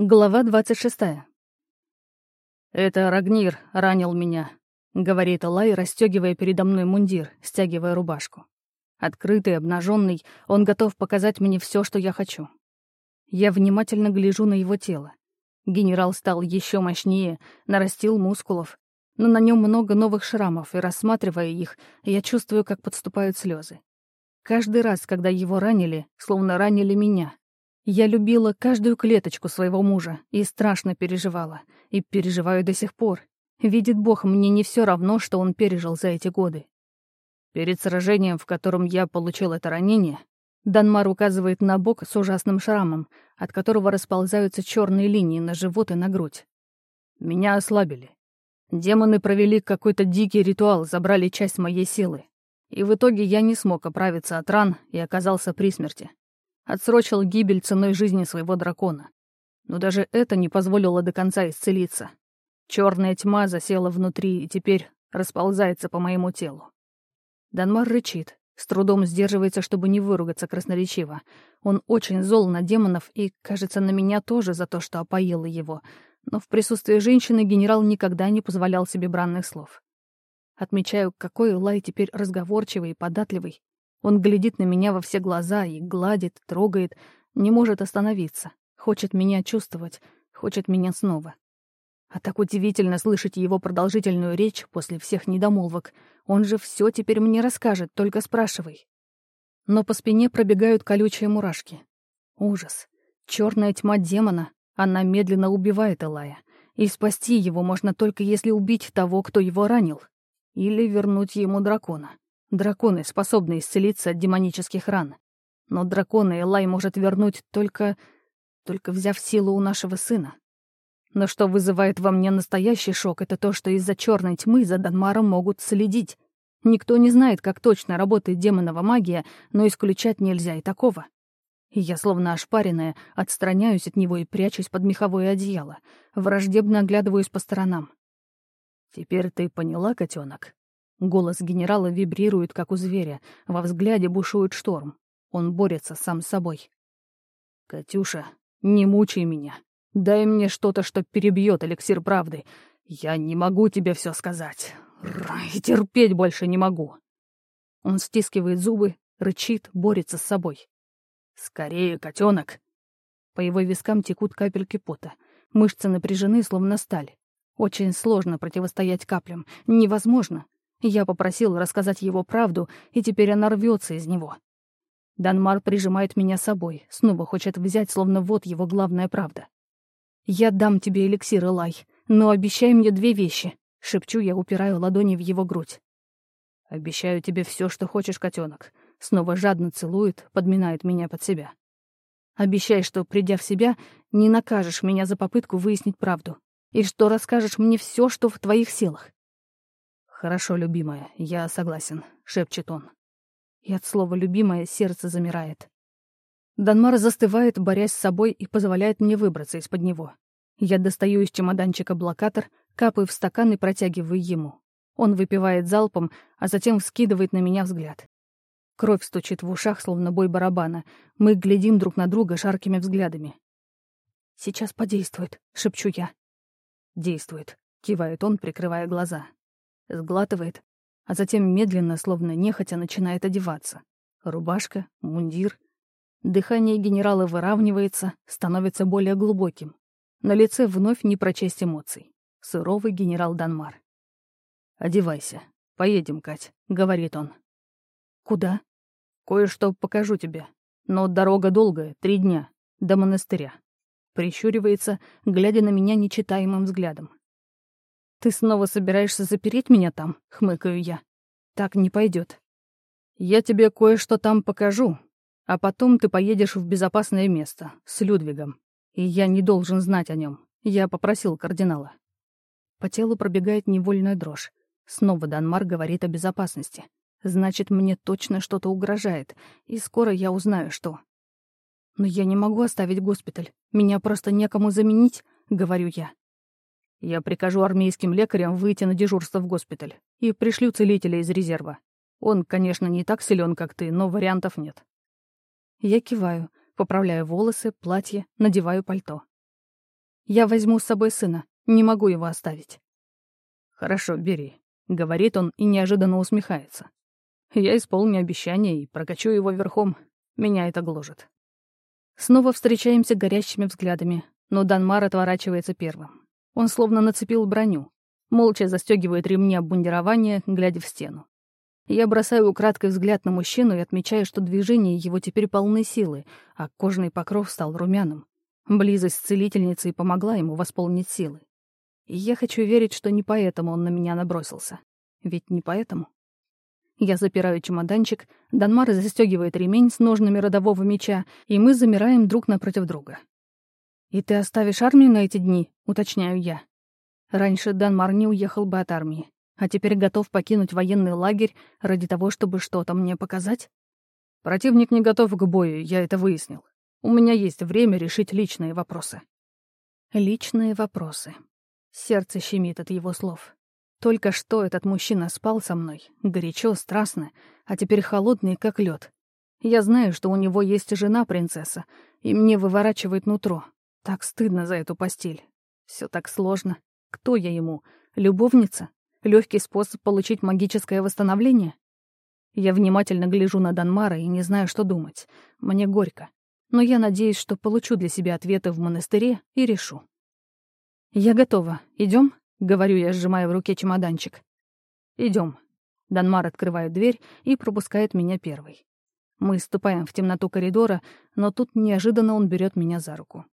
Глава двадцать шестая. «Это Рагнир ранил меня», — говорит Алай, расстегивая передо мной мундир, стягивая рубашку. Открытый, обнаженный, он готов показать мне все, что я хочу. Я внимательно гляжу на его тело. Генерал стал еще мощнее, нарастил мускулов, но на нем много новых шрамов, и, рассматривая их, я чувствую, как подступают слезы. Каждый раз, когда его ранили, словно ранили меня, я любила каждую клеточку своего мужа и страшно переживала. И переживаю до сих пор. Видит Бог, мне не все равно, что он пережил за эти годы. Перед сражением, в котором я получил это ранение, Данмар указывает на бок с ужасным шрамом, от которого расползаются черные линии на живот и на грудь. Меня ослабили. Демоны провели какой-то дикий ритуал, забрали часть моей силы. И в итоге я не смог оправиться от ран и оказался при смерти отсрочил гибель ценой жизни своего дракона. Но даже это не позволило до конца исцелиться. Черная тьма засела внутри и теперь расползается по моему телу. Данмар рычит, с трудом сдерживается, чтобы не выругаться красноречиво. Он очень зол на демонов и, кажется, на меня тоже за то, что опоила его. Но в присутствии женщины генерал никогда не позволял себе бранных слов. Отмечаю, какой Лай теперь разговорчивый и податливый, он глядит на меня во все глаза и гладит, трогает, не может остановиться, хочет меня чувствовать, хочет меня снова. А так удивительно слышать его продолжительную речь после всех недомолвок. Он же все теперь мне расскажет, только спрашивай. Но по спине пробегают колючие мурашки. Ужас. Черная тьма демона. Она медленно убивает Элая. И спасти его можно только если убить того, кто его ранил. Или вернуть ему дракона. Драконы способны исцелиться от демонических ран. Но дракона Элай может вернуть только... только взяв силу у нашего сына. Но что вызывает во мне настоящий шок, это то, что из-за черной тьмы за Данмаром могут следить. Никто не знает, как точно работает демонова магия, но исключать нельзя и такого. Я, словно ошпаренная, отстраняюсь от него и прячусь под меховое одеяло. Враждебно оглядываюсь по сторонам. «Теперь ты поняла, котенок? Голос генерала вибрирует, как у зверя. Во взгляде бушует шторм. Он борется сам с собой. «Катюша, не мучай меня. Дай мне что-то, что перебьет эликсир правды. Я не могу тебе все сказать. И терпеть больше не могу». Он стискивает зубы, рычит, борется с собой. «Скорее, котенок!» По его вискам текут капельки пота. Мышцы напряжены, словно сталь. Очень сложно противостоять каплям. Невозможно. Я попросил рассказать его правду, и теперь она рвется из него. Данмар прижимает меня собой, снова хочет взять, словно вот его главная правда. «Я дам тебе эликсир, Элай, но обещай мне две вещи», — шепчу я, упираю ладони в его грудь. «Обещаю тебе все, что хочешь, котенок. Снова жадно целует, подминает меня под себя. «Обещай, что, придя в себя, не накажешь меня за попытку выяснить правду, и что расскажешь мне все, что в твоих силах. «Хорошо, любимая, я согласен», — шепчет он. И от слова «любимая» сердце замирает. Данмар застывает, борясь с собой, и позволяет мне выбраться из-под него. Я достаю из чемоданчика блокатор, капаю в стакан и протягиваю ему. Он выпивает залпом, а затем вскидывает на меня взгляд. Кровь стучит в ушах, словно бой барабана. Мы глядим друг на друга шаркими взглядами. «Сейчас подействует», — шепчу я. «Действует», — кивает он, прикрывая глаза сглатывает, а затем медленно, словно нехотя, начинает одеваться. Рубашка, мундир. Дыхание генерала выравнивается, становится более глубоким. На лице вновь не прочесть эмоций. Суровый генерал Данмар. «Одевайся. Поедем, Кать», — говорит он. «Куда?» «Кое-что покажу тебе. Но дорога долгая, три дня. До монастыря». Прищуривается, глядя на меня нечитаемым взглядом. «Ты снова собираешься запереть меня там?» — хмыкаю я. «Так не пойдет. Я тебе кое-что там покажу, а потом ты поедешь в безопасное место с Людвигом. И я не должен знать о нем. Я попросил кардинала». По телу пробегает невольная дрожь. Снова Данмар говорит о безопасности. Значит, мне точно что-то угрожает, и скоро я узнаю, что. Но я не могу оставить госпиталь. Меня просто некому заменить, говорю я. Я прикажу армейским лекарям выйти на дежурство в госпиталь и пришлю целителя из резерва. Он, конечно, не так силен, как ты, но вариантов нет. Я киваю, поправляю волосы, платье, надеваю пальто. Я возьму с собой сына. Не могу его оставить». «Хорошо, бери», — говорит он и неожиданно усмехается. «Я исполню обещание и прокачу его верхом. Меня это гложет». Снова встречаемся горящими взглядами, но Данмар отворачивается первым. Он словно нацепил броню. Молча застегивает ремни обмундирования, глядя в стену. Я бросаю украдкой взгляд на мужчину и отмечаю, что движения его теперь полны силы, а кожный покров стал румяным. Близость с целительницей помогла ему восполнить силы. И я хочу верить, что не поэтому он на меня набросился. Ведь не поэтому. Я запираю чемоданчик, Данмар застегивает ремень с ножными родового меча, и мы замираем друг напротив друга. «И ты оставишь армию на эти дни?» — уточняю я. Раньше Данмар не уехал бы от армии а теперь готов покинуть военный лагерь ради того, чтобы что-то мне показать? Противник не готов к бою, я это выяснил. У меня есть время решить личные вопросы. Личные вопросы. Сердце щемит от его слов. Только что этот мужчина спал со мной, горячо, страстно, а теперь холодный, как лед. Я знаю, что у него есть жена-принцесса, и мне выворачивает нутро. Так стыдно за эту постель. Все так сложно. Кто я ему? Любовница? Легкий способ получить магическое восстановление? Я внимательно гляжу на Данмара и не знаю, что думать. Мне горько. Но я надеюсь, что получу для себя ответы в монастыре и решу. «Я готова. Идем? говорю я, сжимая в руке чемоданчик. Идем. Данмар открывает дверь и пропускает меня первой. Мы ступаем в темноту коридора, но тут неожиданно он берет меня за руку.